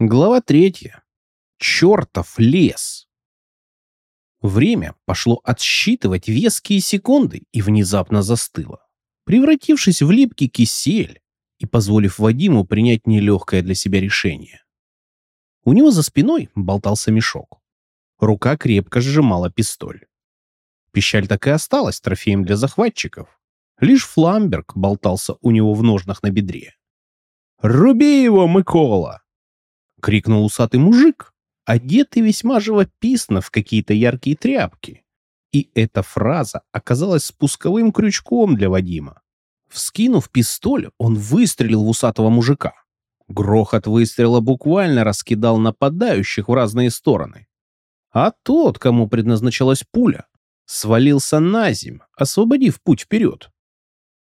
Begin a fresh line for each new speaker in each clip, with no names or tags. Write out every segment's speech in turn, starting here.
Глава третья. Чертов лес. Время пошло отсчитывать веские секунды и внезапно застыло, превратившись в липкий кисель и позволив Вадиму принять нелегкое для себя решение. У него за спиной болтался мешок. Рука крепко сжимала пистоль. Пищаль так и осталась трофеем для захватчиков. Лишь фламберг болтался у него в ножнах на бедре. «Руби его, Микола!» — крикнул усатый мужик, одетый весьма живописно в какие-то яркие тряпки. И эта фраза оказалась спусковым крючком для Вадима. Вскинув пистоль, он выстрелил в усатого мужика. Грохот выстрела буквально раскидал нападающих в разные стороны. А тот, кому предназначалась пуля, свалился на земь, освободив путь вперед.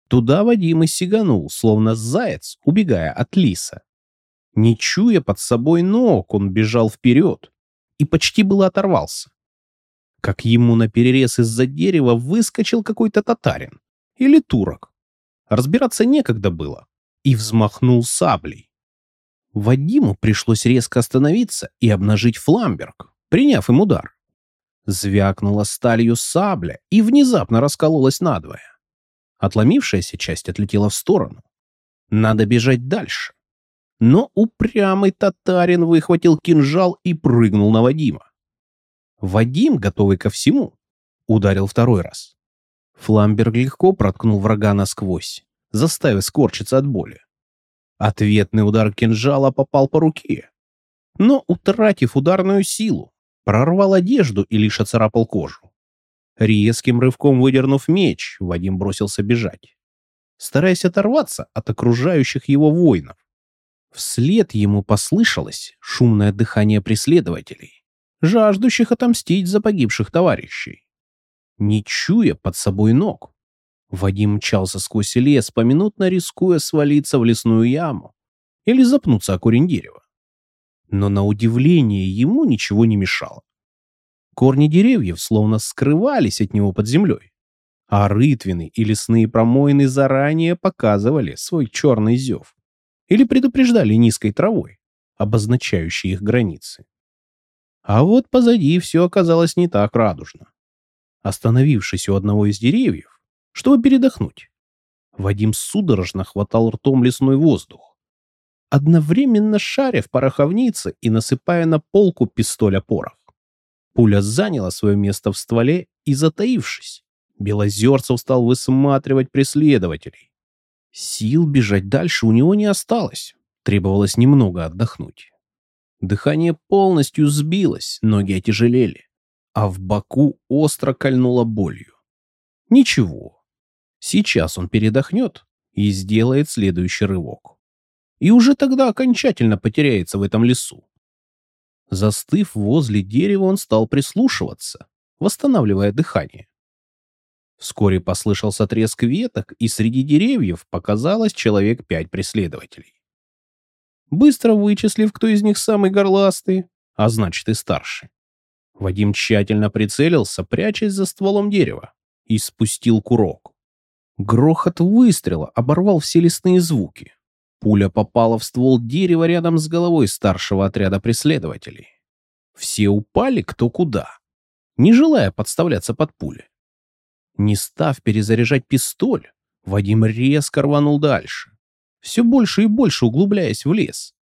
Туда Вадим и сиганул, словно заяц, убегая от лиса. Не чуя под собой ног, он бежал вперед и почти было оторвался. Как ему на перерез из-за дерева выскочил какой-то татарин или турок. Разбираться некогда было. И взмахнул саблей. Вадиму пришлось резко остановиться и обнажить фламберг, приняв им удар. Звякнула сталью сабля и внезапно раскололась надвое. Отломившаяся часть отлетела в сторону. Надо бежать дальше но упрямый татарин выхватил кинжал и прыгнул на Вадима. Вадим, готовый ко всему, ударил второй раз. Фламберг легко проткнул врага насквозь, заставив скорчиться от боли. Ответный удар кинжала попал по руке, но, утратив ударную силу, прорвал одежду и лишь оцарапал кожу. Резким рывком выдернув меч, Вадим бросился бежать, стараясь оторваться от окружающих его воинов. Вслед ему послышалось шумное дыхание преследователей, жаждущих отомстить за погибших товарищей. Не чуя под собой ног, Вадим мчался сквозь лес, поминутно рискуя свалиться в лесную яму или запнуться о корень дерева. Но на удивление ему ничего не мешало. Корни деревьев словно скрывались от него под землей, а рытвины и лесные промоины заранее показывали свой черный зев или предупреждали низкой травой, обозначающей их границы. А вот позади все оказалось не так радужно. Остановившись у одного из деревьев, чтобы передохнуть, Вадим судорожно хватал ртом лесной воздух, одновременно шаря в пороховнице и насыпая на полку пистоля порох. Пуля заняла свое место в стволе и, затаившись, Белозерцев стал высматривать преследователей. Сил бежать дальше у него не осталось. Требовалось немного отдохнуть. Дыхание полностью сбилось, ноги отяжелели, а в боку остро кольнуло болью. Ничего. Сейчас он передохнет и сделает следующий рывок. И уже тогда окончательно потеряется в этом лесу. Застыв возле дерева, он стал прислушиваться, восстанавливая дыхание. Вскоре послышался треск веток, и среди деревьев показалось человек пять преследователей. Быстро вычислив, кто из них самый горластый, а значит и старший, Вадим тщательно прицелился, прячась за стволом дерева, и спустил курок. Грохот выстрела оборвал все лесные звуки. Пуля попала в ствол дерева рядом с головой старшего отряда преследователей. Все упали кто куда, не желая подставляться под пули. Не став перезаряжать пистоль, Вадим резко рванул дальше, все больше и больше углубляясь в лес,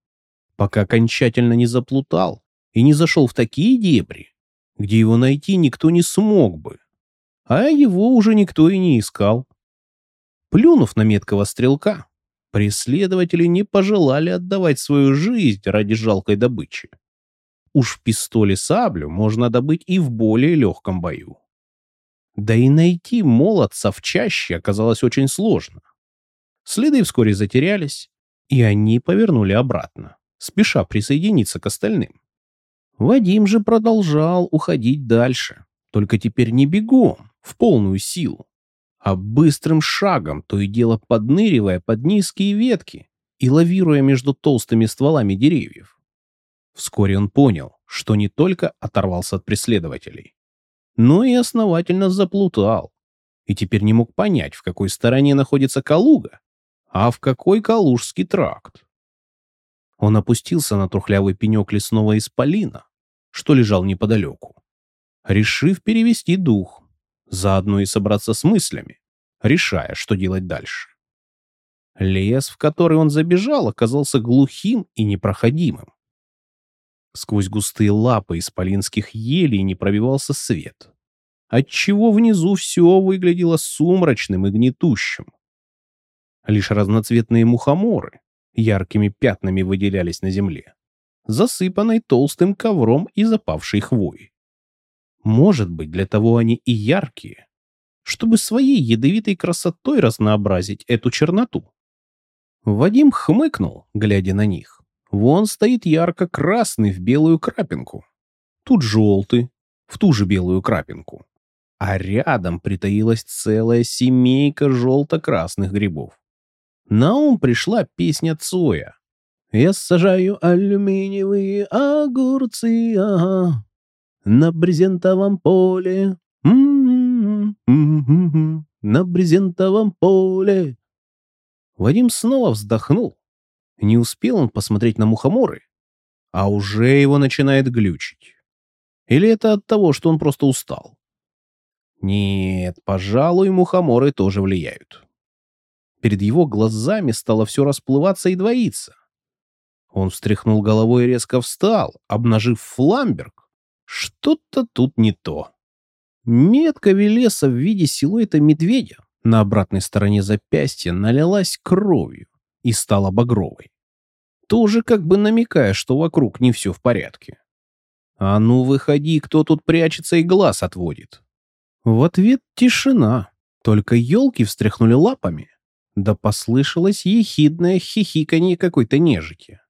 пока окончательно не заплутал и не зашел в такие дебри, где его найти никто не смог бы, а его уже никто и не искал. Плюнув на меткого стрелка, преследователи не пожелали отдавать свою жизнь ради жалкой добычи. Уж в пистоле саблю можно добыть и в более легком бою. Да и найти молодца в чаще оказалось очень сложно. Следы вскоре затерялись, и они повернули обратно, спеша присоединиться к остальным. Вадим же продолжал уходить дальше, только теперь не бегом, в полную силу, а быстрым шагом, то и дело подныривая под низкие ветки и лавируя между толстыми стволами деревьев. Вскоре он понял, что не только оторвался от преследователей, но и основательно заплутал. И теперь не мог понять, в какой стороне находится Калуга, а в какой Калужский тракт. Он опустился на трухлявый пенек лесного исполина, что лежал неподалеку, решив перевести дух, заодно и собраться с мыслями, решая, что делать дальше. Лес, в который он забежал, оказался глухим и непроходимым. Сквозь густые лапы исполинских елей не пробивался свет, отчего внизу все выглядело сумрачным и гнетущим. Лишь разноцветные мухоморы яркими пятнами выделялись на земле, засыпанной толстым ковром и запавшей хвоей. Может быть, для того они и яркие, чтобы своей ядовитой красотой разнообразить эту черноту. Вадим хмыкнул, глядя на них. Вон стоит ярко-красный в белую крапинку. Тут желтый, в ту же белую крапинку. А рядом притаилась целая семейка желто-красных грибов. На ум пришла песня Цоя. «Я сажаю алюминиевые огурцы, ага, на брезентовом поле, м-м-м, м-м-м, на брезентовом поле». Вадим снова вздохнул. Не успел он посмотреть на мухоморы, а уже его начинает глючить. Или это от того, что он просто устал? Нет, пожалуй, мухоморы тоже влияют. Перед его глазами стало все расплываться и двоиться. Он встряхнул головой и резко встал, обнажив фламберг. Что-то тут не то. Метка Велеса в виде силуэта медведя на обратной стороне запястья налилась кровью и стала багровой. Тоже как бы намекая, что вокруг не все в порядке. «А ну, выходи, кто тут прячется и глаз отводит?» В ответ тишина, только елки встряхнули лапами, да послышалось ехидное хихиканье какой-то нежити.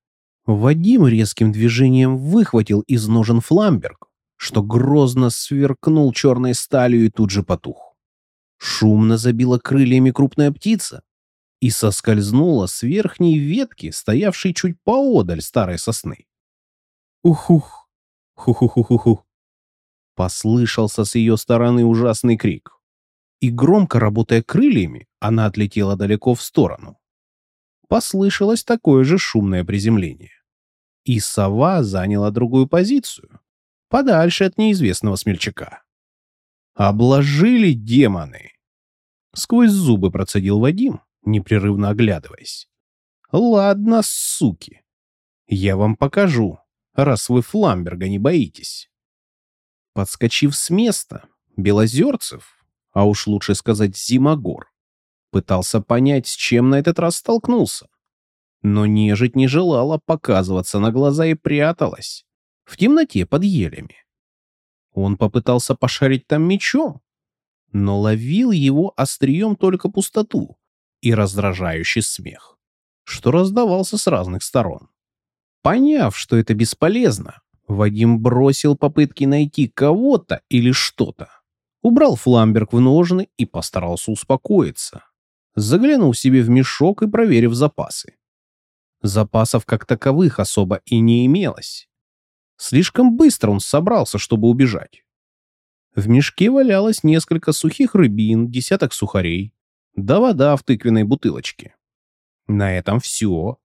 Вадим резким движением выхватил из ножен фламберг, что грозно сверкнул черной сталью и тут же потух. Шумно забила крыльями крупная птица и соскользнула с верхней ветки, стоявшей чуть поодаль старой сосны. «Ух-ух! Ху-ху-ху-ху-ху!» Послышался с ее стороны ужасный крик и, громко работая крыльями, она отлетела далеко в сторону. Послышалось такое же шумное приземление. И сова заняла другую позицию, подальше от неизвестного смельчака. «Обложили демоны!» Сквозь зубы процедил Вадим, непрерывно оглядываясь. «Ладно, суки, я вам покажу, раз вы Фламберга не боитесь». Подскочив с места, Белозерцев а уж лучше сказать Зимогор, пытался понять, с чем на этот раз столкнулся. Но нежить не желала показываться на глаза и пряталась в темноте под елями. Он попытался пошарить там мечом, но ловил его острием только пустоту и раздражающий смех, что раздавался с разных сторон. Поняв, что это бесполезно, Вадим бросил попытки найти кого-то или что-то убрал фламберг в ножны и постарался успокоиться. Заглянул себе в мешок и проверив запасы. Запасов как таковых особо и не имелось. Слишком быстро он собрался, чтобы убежать. В мешке валялось несколько сухих рыбин, десяток сухарей, да вода в тыквенной бутылочке. На этом все.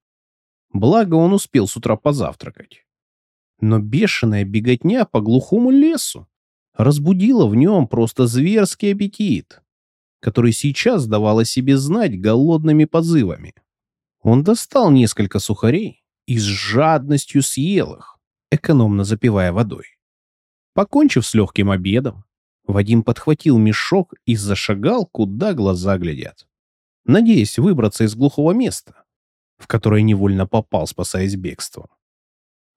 Благо он успел с утра позавтракать. Но бешеная беготня по глухому лесу разбудила в нем просто зверский аппетит, который сейчас давал о себе знать голодными позывами. Он достал несколько сухарей и с жадностью съел их, экономно запивая водой. Покончив с легким обедом, Вадим подхватил мешок и зашагал, куда глаза глядят, надеясь выбраться из глухого места, в которое невольно попал, спасаясь бегством.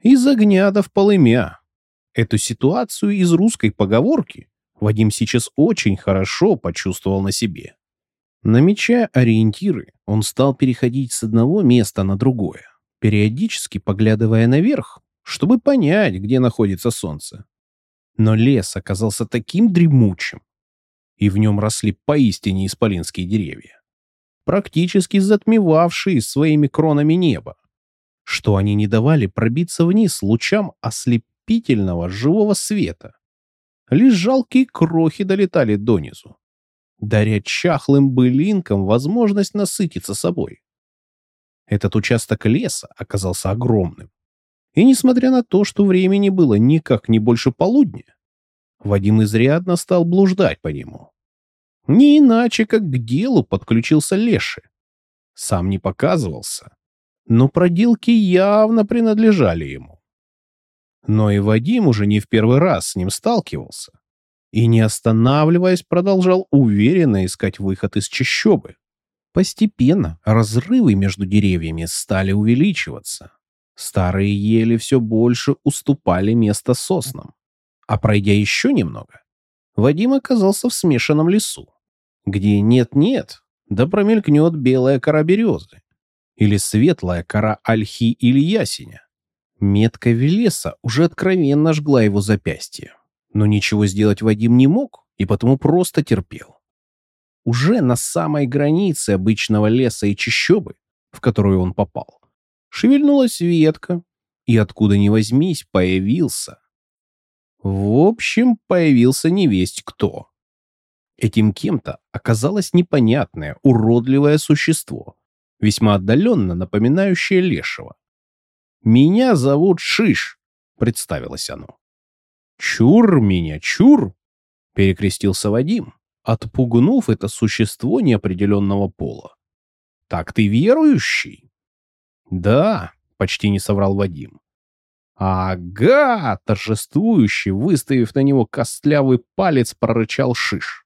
Из огня до в полымя, Эту ситуацию из русской поговорки Вадим сейчас очень хорошо почувствовал на себе. Намечая ориентиры, он стал переходить с одного места на другое, периодически поглядывая наверх, чтобы понять, где находится солнце. Но лес оказался таким дремучим, и в нем росли поистине исполинские деревья, практически затмевавшие своими кронами небо, что они не давали пробиться вниз лучам ослепительного живого света. Лишь жалкие крохи долетали донизу, даря чахлым былинкам возможность насытиться собой. Этот участок леса оказался огромным. И несмотря на то, что времени было никак не больше полудня, Вадим изрядно стал блуждать по нему. Не иначе, как к делу подключился Леший. Сам не показывался, но проделки явно принадлежали ему. Но и Вадим уже не в первый раз с ним сталкивался и, не останавливаясь, продолжал уверенно искать выход из чащобы. Постепенно разрывы между деревьями стали увеличиваться. Старые ели все больше уступали место соснам. А пройдя еще немного, Вадим оказался в смешанном лесу, где нет-нет, да промелькнет белая кора березы или светлая кора ольхи или ясеня. Метка Велеса уже откровенно жгла его запястье. Но ничего сделать Вадим не мог и потому просто терпел. Уже на самой границе обычного леса и чащобы, в которую он попал, шевельнулась ветка, и откуда ни возьмись появился. В общем, появился невесть кто. Этим кем-то оказалось непонятное, уродливое существо, весьма отдаленно напоминающее лешего. «Меня зовут Шиш», — представилось оно. «Чур меня, чур!» — перекрестился Вадим, отпугнув это существо неопределенного пола. «Так ты верующий?» «Да», — почти не соврал Вадим. «Ага!» — торжествующий, выставив на него костлявый палец, прорычал Шиш.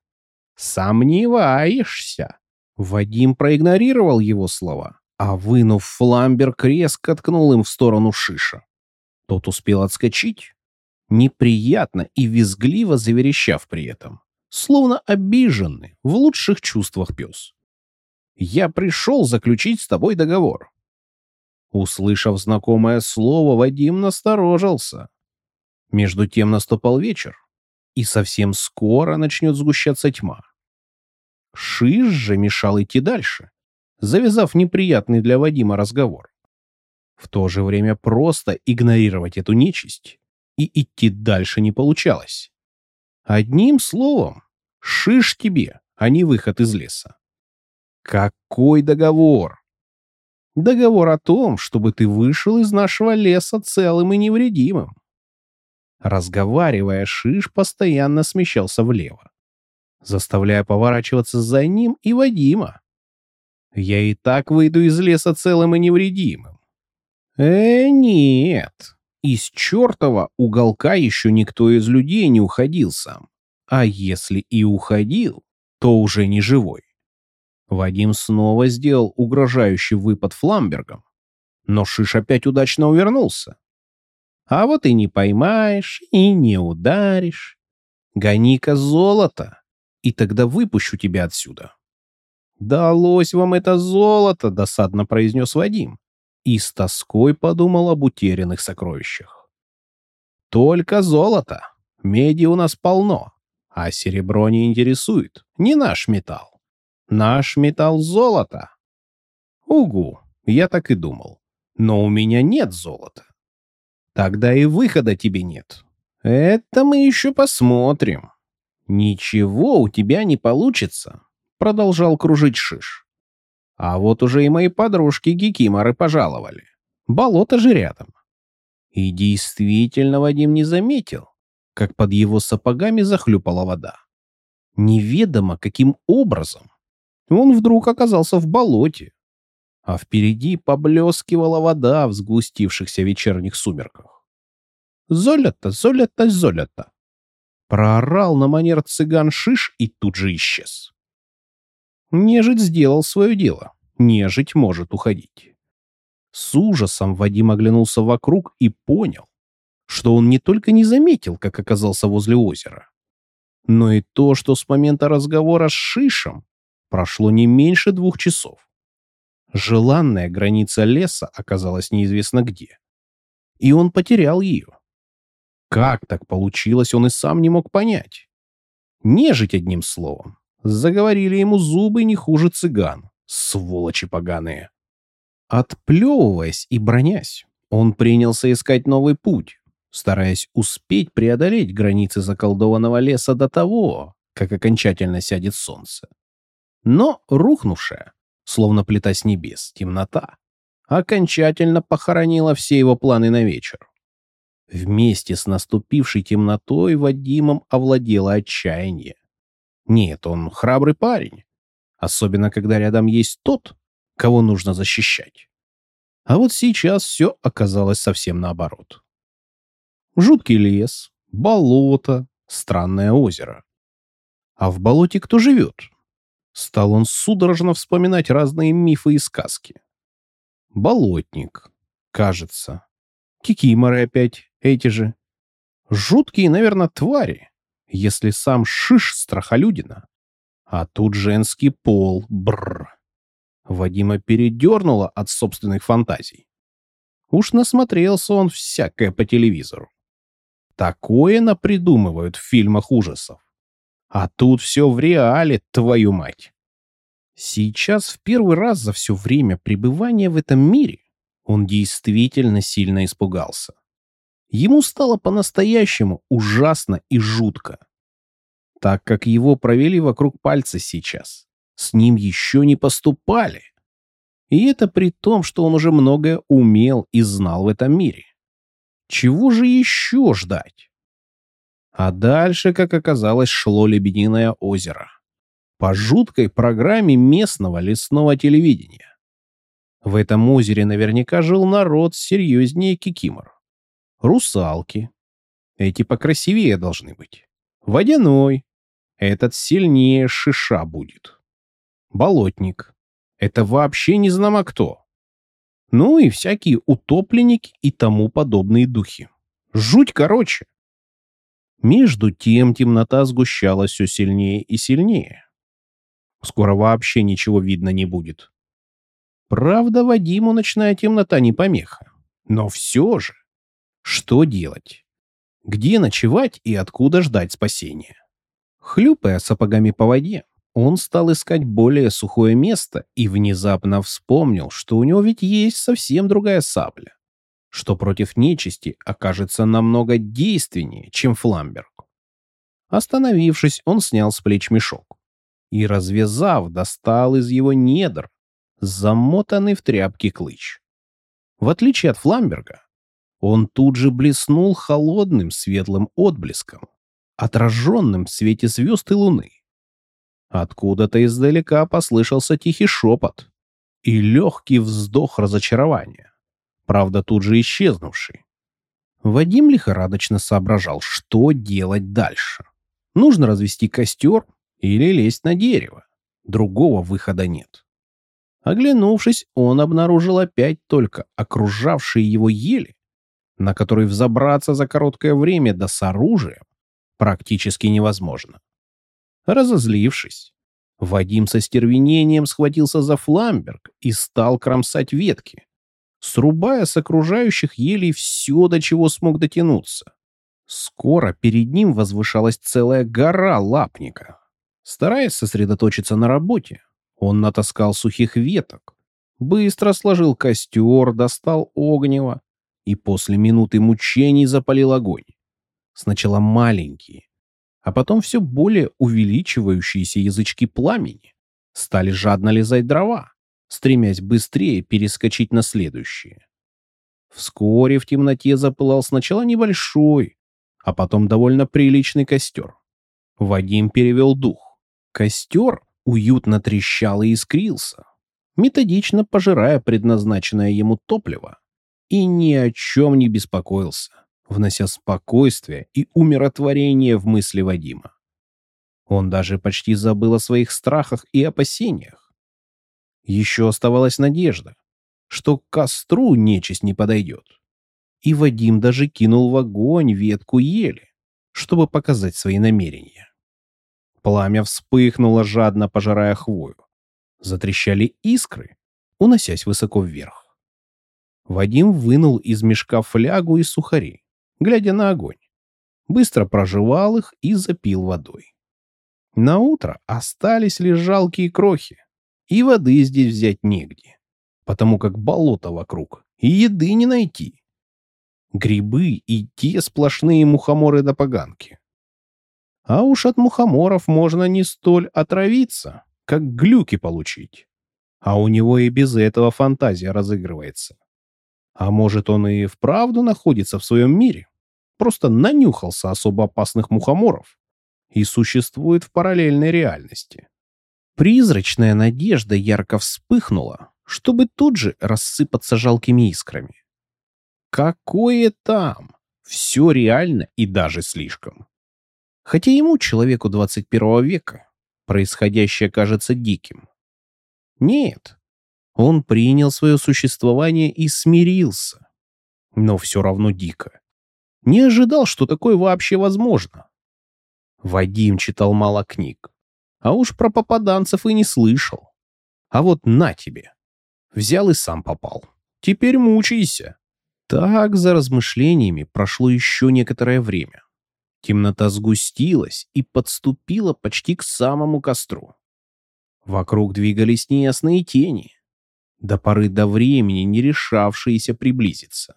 «Сомневаешься?» Вадим проигнорировал его слова, а, вынув фламберг, резко ткнул им в сторону Шиша. Тот успел отскочить, неприятно и визгливо заверещав при этом, словно обиженный, в лучших чувствах пес. «Я пришел заключить с тобой договор». Услышав знакомое слово, Вадим насторожился. Между тем наступал вечер, и совсем скоро начнет сгущаться тьма. Шиш же мешал идти дальше, завязав неприятный для Вадима разговор. В то же время просто игнорировать эту нечисть и идти дальше не получалось. Одним словом, шиш тебе, а не выход из леса. Какой договор? Договор о том, чтобы ты вышел из нашего леса целым и невредимым. Разговаривая, Шиш постоянно смещался влево, заставляя поворачиваться за ним и Вадима. Я и так выйду из леса целым и невредимым. Э, нет. Из чертова уголка еще никто из людей не уходил сам. А если и уходил, то уже не живой. Вадим снова сделал угрожающий выпад фламбергом, но Шиш опять удачно увернулся. А вот и не поймаешь, и не ударишь. Гони-ка золото, и тогда выпущу тебя отсюда. «Далось вам это золото!» — досадно произнес Вадим и с тоской подумал об утерянных сокровищах. «Только золото. Меди у нас полно, а серебро не интересует. Не наш металл. Наш металл — золото». «Угу, я так и думал. Но у меня нет золота». «Тогда и выхода тебе нет. Это мы еще посмотрим». «Ничего у тебя не получится», — продолжал кружить Шиш. А вот уже и мои подружки-гикиморы пожаловали. Болото же рядом. И действительно Вадим не заметил, как под его сапогами захлюпала вода. Неведомо каким образом он вдруг оказался в болоте, а впереди поблескивала вода в сгустившихся вечерних сумерках. «Золото, золото, золото!» Проорал на манер цыган Шиш и тут же исчез. Нежить сделал свое дело. Нежить может уходить. С ужасом Вадим оглянулся вокруг и понял, что он не только не заметил, как оказался возле озера, но и то, что с момента разговора с Шишем прошло не меньше двух часов. Желанная граница леса оказалась неизвестно где. И он потерял ее. Как так получилось, он и сам не мог понять. Нежить одним словом. Заговорили ему зубы не хуже цыган. Сволочи поганые. Отплевываясь и бронясь, он принялся искать новый путь, стараясь успеть преодолеть границы заколдованного леса до того, как окончательно сядет солнце. Но рухнувшая, словно плита с небес, темнота, окончательно похоронила все его планы на вечер. Вместе с наступившей темнотой Вадимом овладело отчаяние. Нет, он храбрый парень, особенно когда рядом есть тот, кого нужно защищать. А вот сейчас все оказалось совсем наоборот. Жуткий лес, болото, странное озеро. А в болоте кто живет? Стал он судорожно вспоминать разные мифы и сказки. Болотник, кажется. Кикиморы опять, эти же. Жуткие, наверное, твари, если сам Шиш страхолюдина. А тут женский пол, бррр. Вадима передернуло от собственных фантазий. Уж насмотрелся он всякое по телевизору. Такое напридумывают в фильмах ужасов. А тут все в реале, твою мать. Сейчас в первый раз за все время пребывания в этом мире он действительно сильно испугался. Ему стало по-настоящему ужасно и жутко. Так как его провели вокруг пальца сейчас. С ним еще не поступали. И это при том, что он уже многое умел и знал в этом мире. Чего же еще ждать? А дальше, как оказалось, шло Лебединое озеро. По жуткой программе местного лесного телевидения. В этом озере наверняка жил народ серьезнее кикимор. Русалки. Эти покрасивее должны быть. Водяной. Этот сильнее шиша будет болотник. Это вообще не знамо кто. Ну и всякие утопленники и тому подобные духи. Жуть короче. Между тем темнота сгущалась все сильнее и сильнее. Скоро вообще ничего видно не будет. Правда, Вадиму ночная темнота не помеха. Но все же, что делать? Где ночевать и откуда ждать спасения? Хлюпая сапогами по воде, он стал искать более сухое место и внезапно вспомнил, что у него ведь есть совсем другая сабля, что против нечисти окажется намного действеннее, чем фламберг. Остановившись, он снял с плеч мешок и, развязав, достал из его недр замотанный в тряпки клыч. В отличие от фламберга, он тут же блеснул холодным светлым отблеском, отраженным в свете звезд и луны. Откуда-то издалека послышался тихий шепот и легкий вздох разочарования, правда тут же исчезнувший. Вадим лихорадочно соображал, что делать дальше. Нужно развести костер или лезть на дерево. Другого выхода нет. Оглянувшись, он обнаружил опять только окружавшие его ели, на которые взобраться за короткое время да с оружием практически невозможно. Разозлившись, Вадим со стервенением схватился за фламберг и стал кромсать ветки, срубая с окружающих елей все, до чего смог дотянуться. Скоро перед ним возвышалась целая гора лапника. Стараясь сосредоточиться на работе, он натаскал сухих веток, быстро сложил костер, достал огнево и после минуты мучений запалил огонь. Сначала маленькие, а потом все более увеличивающиеся язычки пламени стали жадно лизать дрова, стремясь быстрее перескочить на следующие. Вскоре в темноте запылал сначала небольшой, а потом довольно приличный костер. Вадим перевел дух. Костер уютно трещал и искрился, методично пожирая предназначенное ему топливо, и ни о чем не беспокоился внося спокойствие и умиротворение в мысли Вадима. Он даже почти забыл о своих страхах и опасениях. Еще оставалась надежда, что к костру нечисть не подойдет. И Вадим даже кинул в огонь ветку ели, чтобы показать свои намерения. Пламя вспыхнуло, жадно пожирая хвою. Затрещали искры, уносясь высоко вверх. Вадим вынул из мешка флягу и сухари глядя на огонь. Быстро прожевал их и запил водой. На утро остались лишь жалкие крохи, и воды здесь взять негде, потому как болото вокруг, и еды не найти. Грибы и те сплошные мухоморы до поганки. А уж от мухоморов можно не столь отравиться, как глюки получить. А у него и без этого фантазия разыгрывается. А может, он и вправду находится в своем мире? Просто нанюхался особо опасных мухоморов и существует в параллельной реальности. Призрачная надежда ярко вспыхнула, чтобы тут же рассыпаться жалкими искрами. Какое там? Все реально и даже слишком. Хотя ему, человеку 21 века, происходящее кажется диким. Нет, он принял свое существование и смирился. Но все равно дико. Не ожидал, что такое вообще возможно. Вадим читал мало книг. А уж про попаданцев и не слышал. А вот на тебе. Взял и сам попал. Теперь мучайся. Так за размышлениями прошло еще некоторое время. Темнота сгустилась и подступила почти к самому костру. Вокруг двигались неясные тени до поры до времени не решавшиеся приблизиться.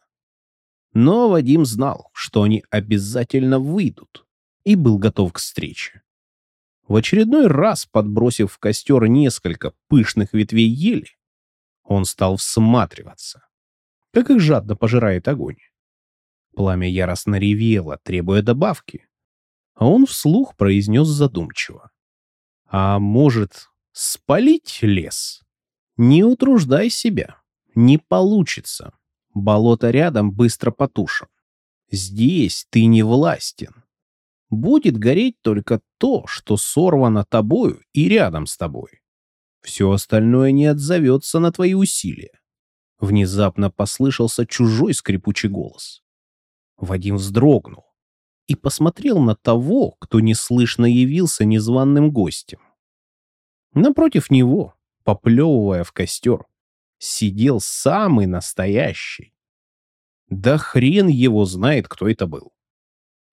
Но Вадим знал, что они обязательно выйдут, и был готов к встрече. В очередной раз, подбросив в костер несколько пышных ветвей ели, он стал всматриваться, как их жадно пожирает огонь. Пламя яростно ревело, требуя добавки, а он вслух произнес задумчиво. «А может, спалить лес?» Не утруждай себя. Не получится. Болото рядом быстро потушим. Здесь ты не властен. Будет гореть только то, что сорвано тобою и рядом с тобой. Все остальное не отзовется на твои усилия. Внезапно послышался чужой скрипучий голос. Вадим вздрогнул и посмотрел на того, кто неслышно явился незваным гостем. Напротив него, поплевывая в костер, сидел самый настоящий. Да хрен его знает, кто это был.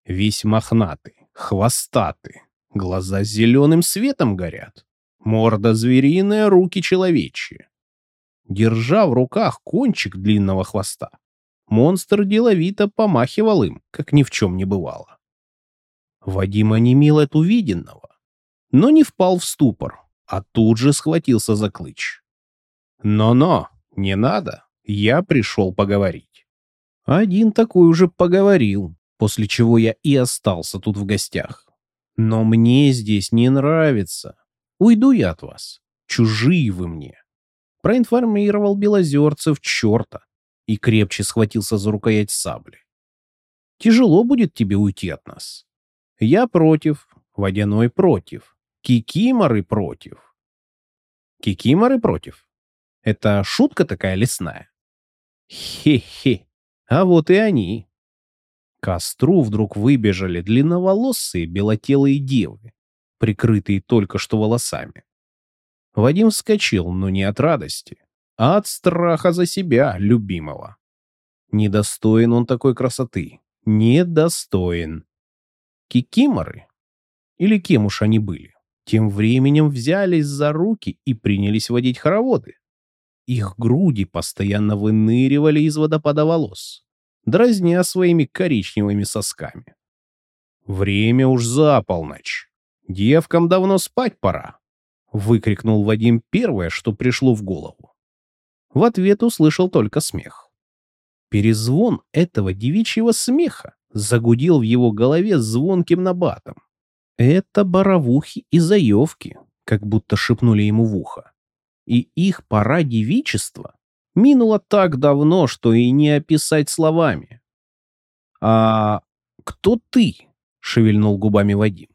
Весь мохнатый, хвостатый, глаза зеленым светом горят, морда звериная, руки человечьи. Держа в руках кончик длинного хвоста, монстр деловито помахивал им, как ни в чем не бывало. Вадим онемел от увиденного, но не впал в ступор, а тут же схватился за клыч. «Но-но, не надо, я пришел поговорить». Один такой уже поговорил, после чего я и остался тут в гостях. Но мне здесь не нравится. Уйду я от вас. Чужие вы мне. Проинформировал Белозерцев черта и крепче схватился за рукоять сабли. Тяжело будет тебе уйти от нас. Я против, Водяной против. Кикиморы против. Кикиморы против? Это шутка такая лесная? Хе-хе. А вот и они. Костру вдруг выбежали длинноволосые белотелые девы, прикрытые только что волосами. Вадим вскочил, но не от радости, а от страха за себя, любимого. Недостоин он такой красоты. Недостоин. Кикиморы? Или кем уж они были? тем временем взялись за руки и принялись водить хороводы. Их груди постоянно выныривали из водопада волос, дразня своими коричневыми сосками. «Время уж за полночь. Девкам давно спать пора», — выкрикнул Вадим первое, что пришло в голову. В ответ услышал только смех. Перезвон этого девичьего смеха загудел в его голове звонким набатом. Это боровухи и заевки, как будто шепнули ему в ухо. И их пора девичества минуло так давно, что и не описать словами. «А кто ты?» — шевельнул губами Вадим.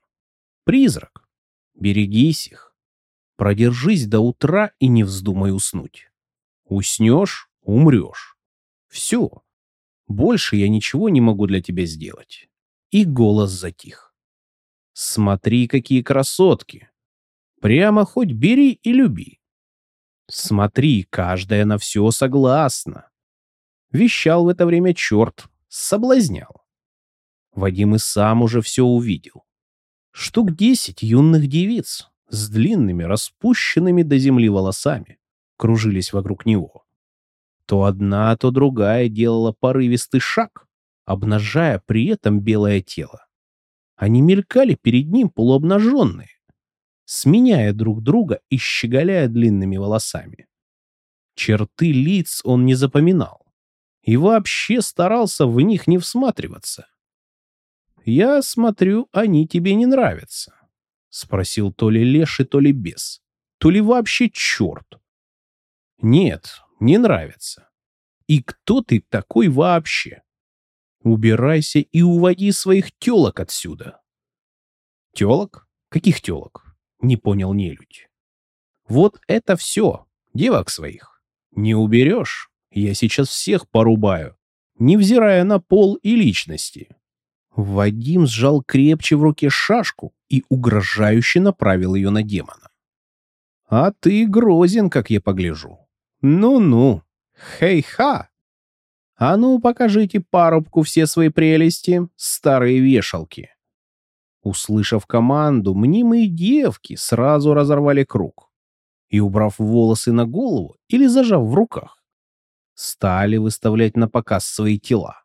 «Призрак. Берегись их. Продержись до утра и не вздумай уснуть. Уснешь — умрешь. Все. Больше я ничего не могу для тебя сделать». И голос затих. Смотри, какие красотки. Прямо хоть бери и люби. Смотри, каждая на все согласна. Вещал в это время черт, соблазнял. Вадим и сам уже все увидел. Штук десять юных девиц с длинными, распущенными до земли волосами кружились вокруг него. То одна, то другая делала порывистый шаг, обнажая при этом белое тело. Они мелькали перед ним полуобнаженные. Сменяя друг друга и щеголяя длинными волосами. Черты лиц он не запоминал и вообще старался в них не всматриваться. «Я смотрю, они тебе не нравятся», — спросил то ли леший, то ли бес, то ли вообще черт. «Нет, не нравится. И кто ты такой вообще? Убирайся и уводи своих телок отсюда». «Телок? Каких телок?» — не понял нелюдь. «Вот это все, девок своих. Не уберешь, я сейчас всех порубаю, невзирая на пол и личности». Вадим сжал крепче в руке шашку и угрожающе направил ее на демона. «А ты грозен, как я погляжу. Ну-ну, хей-ха! А ну, покажите парубку все свои прелести, старые вешалки!» Услышав команду, мнимые девки сразу разорвали круг и, убрав волосы на голову или зажав в руках, стали выставлять на показ свои тела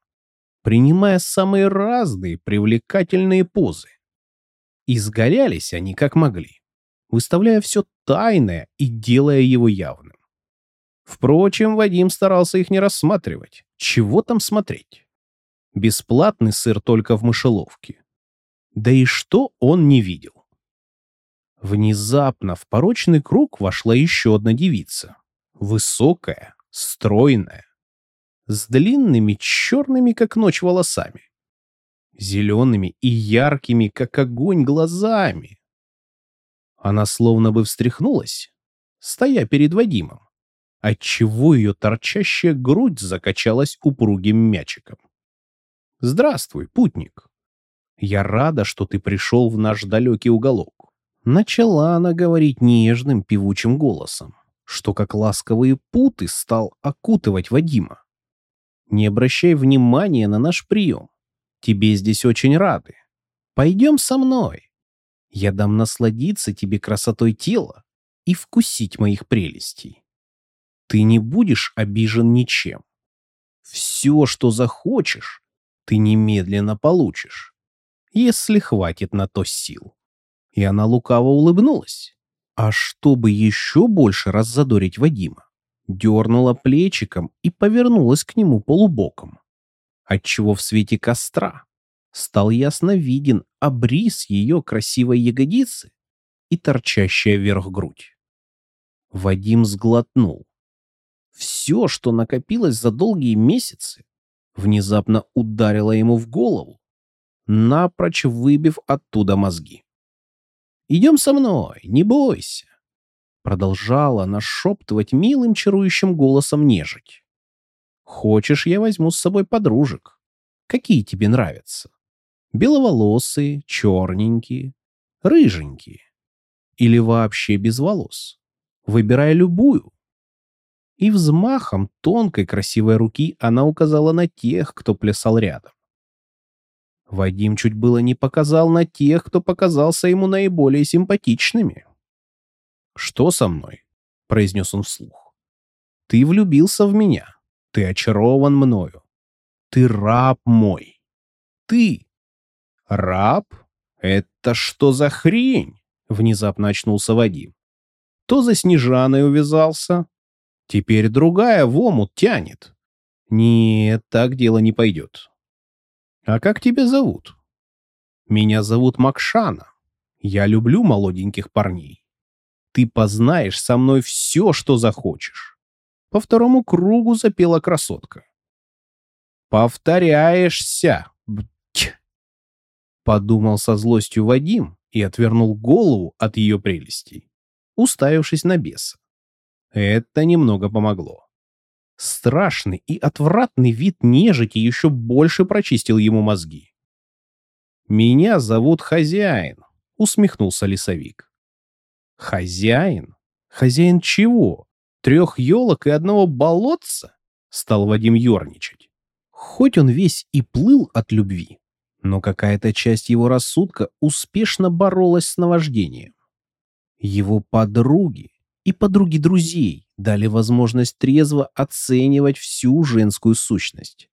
принимая самые разные привлекательные позы. Изгорялись они как могли, выставляя все тайное и делая его явным. Впрочем, Вадим старался их не рассматривать. Чего там смотреть? Бесплатный сыр только в мышеловке. Да и что он не видел? Внезапно в порочный круг вошла еще одна девица. Высокая, стройная, с длинными черными, как ночь, волосами, зелеными и яркими, как огонь, глазами. Она словно бы встряхнулась, стоя перед Вадимом, отчего ее торчащая грудь закачалась упругим мячиком. «Здравствуй, путник. Я рада, что ты пришел в наш далекий уголок». Начала она говорить нежным певучим голосом, что как ласковые путы стал окутывать Вадима. Не обращай внимания на наш прием. Тебе здесь очень рады. Пойдем со мной. Я дам насладиться тебе красотой тела и вкусить моих прелестей. Ты не будешь обижен ничем. Все, что захочешь, ты немедленно получишь, если хватит на то сил. И она лукаво улыбнулась. А чтобы еще больше раззадорить Вадима, дернула плечиком и повернулась к нему полубоком, отчего в свете костра стал ясно виден обрис ее красивой ягодицы и торчащая вверх грудь. Вадим сглотнул. Все, что накопилось за долгие месяцы, внезапно ударило ему в голову, напрочь выбив оттуда мозги. «Идем со мной, не бойся. Продолжала нашептывать милым чарующим голосом нежить. «Хочешь, я возьму с собой подружек? Какие тебе нравятся? Беловолосые, черненькие, рыженькие? Или вообще без волос? Выбирай любую». И взмахом тонкой красивой руки она указала на тех, кто плясал рядом. Вадим чуть было не показал на тех, кто показался ему наиболее симпатичными. «Что со мной?» — произнес он вслух. «Ты влюбился в меня. Ты очарован мною. Ты раб мой. Ты раб? Это что за хрень?» — внезапно очнулся Вадим. То за Снежаной увязался, теперь другая в омут тянет. Нет, так дело не пойдет. А как тебя зовут? Меня зовут Макшана. Я люблю молоденьких парней ты познаешь со мной все, что захочешь. По второму кругу запела красотка. Повторяешься. Подумал со злостью Вадим и отвернул голову от ее прелестей, уставившись на беса. Это немного помогло. Страшный и отвратный вид нежити еще больше прочистил ему мозги. «Меня зовут Хозяин», — усмехнулся лесовик. Хозяин? Хозяин чего? Трех елок и одного болотца? Стал Вадим ерничать. Хоть он весь и плыл от любви, но какая-то часть его рассудка успешно боролась с наваждением. Его подруги и подруги друзей дали возможность трезво оценивать всю женскую сущность.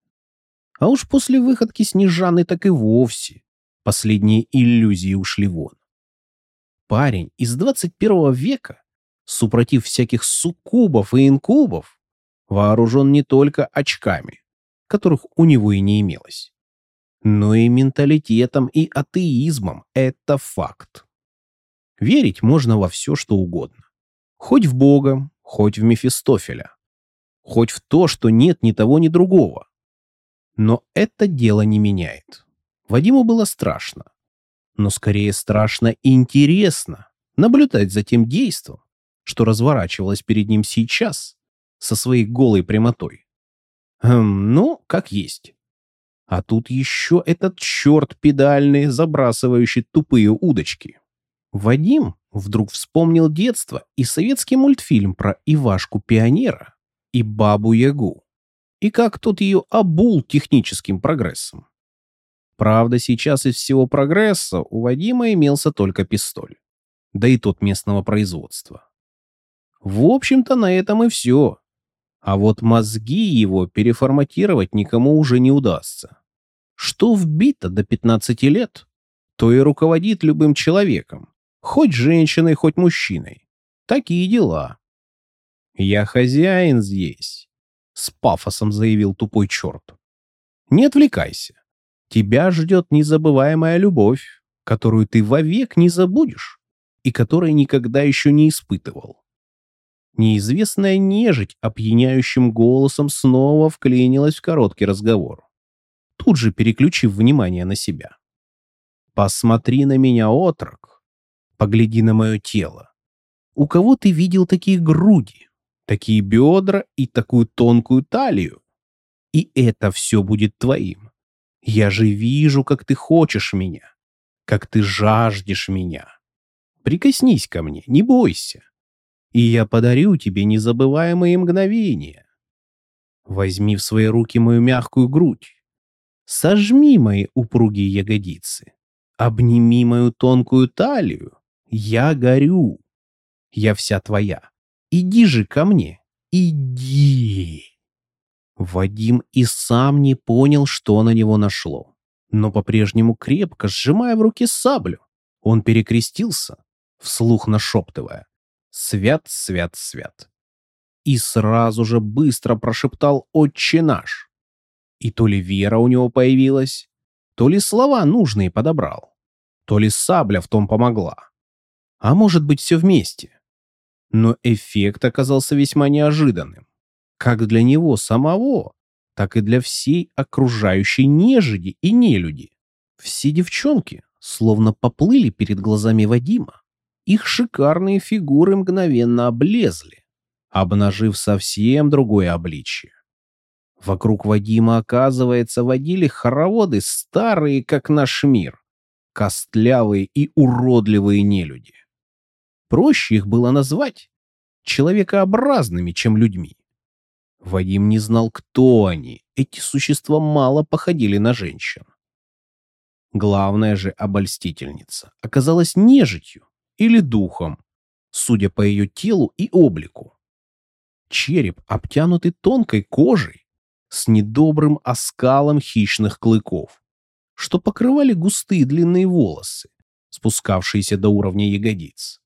А уж после выходки Снежаны так и вовсе последние иллюзии ушли вон. парень из 21 века, супротив всяких суккубов и инкубов, вооружен не только очками, которых у него и не имелось, но и менталитетом и атеизмом. Это факт. Верить можно во все, что угодно. Хоть в Бога, хоть в Мефистофеля, хоть в то, что нет ни того, ни другого. Но это дело не меняет. Вадиму было страшно. Но скорее страшно и интересно наблюдать за тем действом, что разворачивалось перед ним сейчас со своей голой прямотой. Эм, ну, как есть. А тут еще этот черт педальный, забрасывающий тупые удочки. Вадим вдруг вспомнил детство и советский мультфильм про Ивашку-пионера и Бабу-Ягу. И как тот ее обул техническим прогрессом. Правда, сейчас из всего прогресса у Вадима имелся только пистоль. Да и тот местного производства. В общем-то, на этом и все. А вот мозги его переформатировать никому уже не удастся. Что вбито до 15 лет, то и руководит любым человеком, хоть женщиной, хоть мужчиной. Такие дела. «Я хозяин здесь», — с пафосом заявил тупой черт. «Не отвлекайся. Тебя ждет незабываемая любовь, которую ты вовек не забудешь и которой никогда еще не испытывал. Неизвестная нежить опьяняющим голосом снова вклинилась в короткий разговор, тут же переключив внимание на себя. «Посмотри на меня, отрок. Погляди на мое тело. У кого ты видел такие груди, такие бедра и такую тонкую талию? И это все будет твоим. Я же вижу, как ты хочешь меня, как ты жаждешь меня. Прикоснись ко мне, не бойся и я подарю тебе незабываемые мгновения. Возьми в свои руки мою мягкую грудь, сожми мои упругие ягодицы, обними мою тонкую талию. Я горю. Я вся твоя. Иди же ко мне. Иди. Вадим и сам не понял, что на него нашло. Но по-прежнему крепко, сжимая в руке саблю, он перекрестился, вслух нашептывая. «Свят, свят, свят». И сразу же быстро прошептал «Отче наш». И то ли вера у него появилась, то ли слова нужные подобрал, то ли сабля в том помогла. А может быть все вместе. Но эффект оказался весьма неожиданным. Как для него самого, так и для всей окружающей нежиди и нелюди. Все девчонки словно поплыли перед глазами Вадима их шикарные фигуры мгновенно облезли, обнажив совсем другое обличье. Вокруг Вадима, оказывается, водили хороводы старые, как наш мир, костлявые и уродливые нелюди. Проще их было назвать человекообразными, чем людьми. Вадим не знал, кто они. Эти существа мало походили на женщин. Главная же обольстительница оказалась нежитью, или духом, судя по ее телу и облику. Череп обтянутый тонкой кожей с недобрым оскалом хищных клыков, что покрывали густые длинные волосы, спускавшиеся до уровня ягодиц.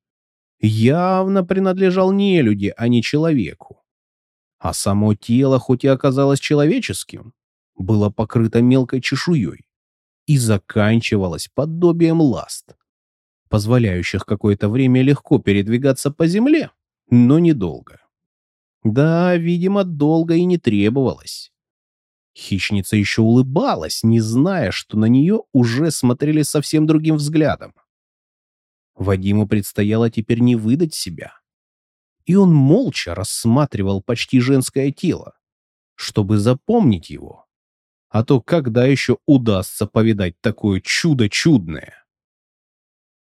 Явно принадлежал нелюди, а не человеку. А само тело, хоть и оказалось человеческим, было покрыто мелкой чешуей и заканчивалось подобием ласт позволяющих какое-то время легко передвигаться по земле, но недолго. Да, видимо, долго и не требовалось. Хищница еще улыбалась, не зная, что на нее уже смотрели совсем другим взглядом. Вадиму предстояло теперь не выдать себя. И он молча рассматривал почти женское тело, чтобы запомнить его. А то когда еще удастся повидать такое чудо чудное?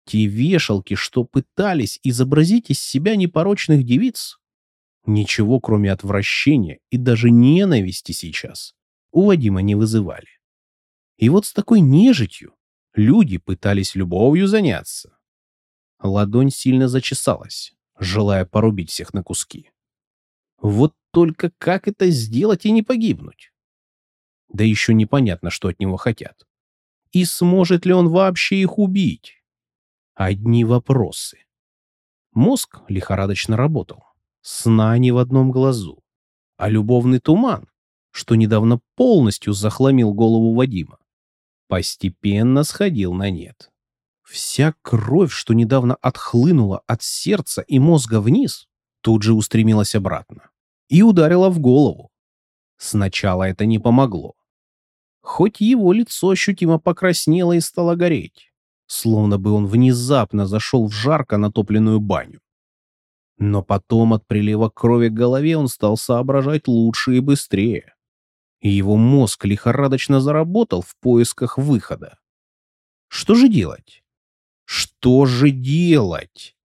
Те вешалки, что пытались изобразить из себя непорочных девиц, ничего кроме отвращения и даже ненависти сейчас у Вадима не вызывали. И вот с такой нежитью люди пытались любовью заняться. Ладонь сильно зачесалась, желая порубить всех на куски. Вот только как это сделать и не погибнуть? Да еще непонятно, что от него хотят. И сможет ли он вообще их убить? Одни вопросы. Мозг лихорадочно работал. Сна ни в одном глазу. А любовный туман, что недавно полностью захламил голову Вадима, постепенно сходил на нет. Вся кровь, что недавно отхлынула от сердца и мозга вниз, тут же устремилась обратно и ударила в голову. Сначала это не помогло. Хоть его лицо ощутимо покраснело и стало гореть, словно бы он внезапно зашел в жарко натопленную баню. Но потом от прилива крови к голове он стал соображать лучше и быстрее. И его мозг лихорадочно заработал в поисках выхода. Что же делать? Что же делать?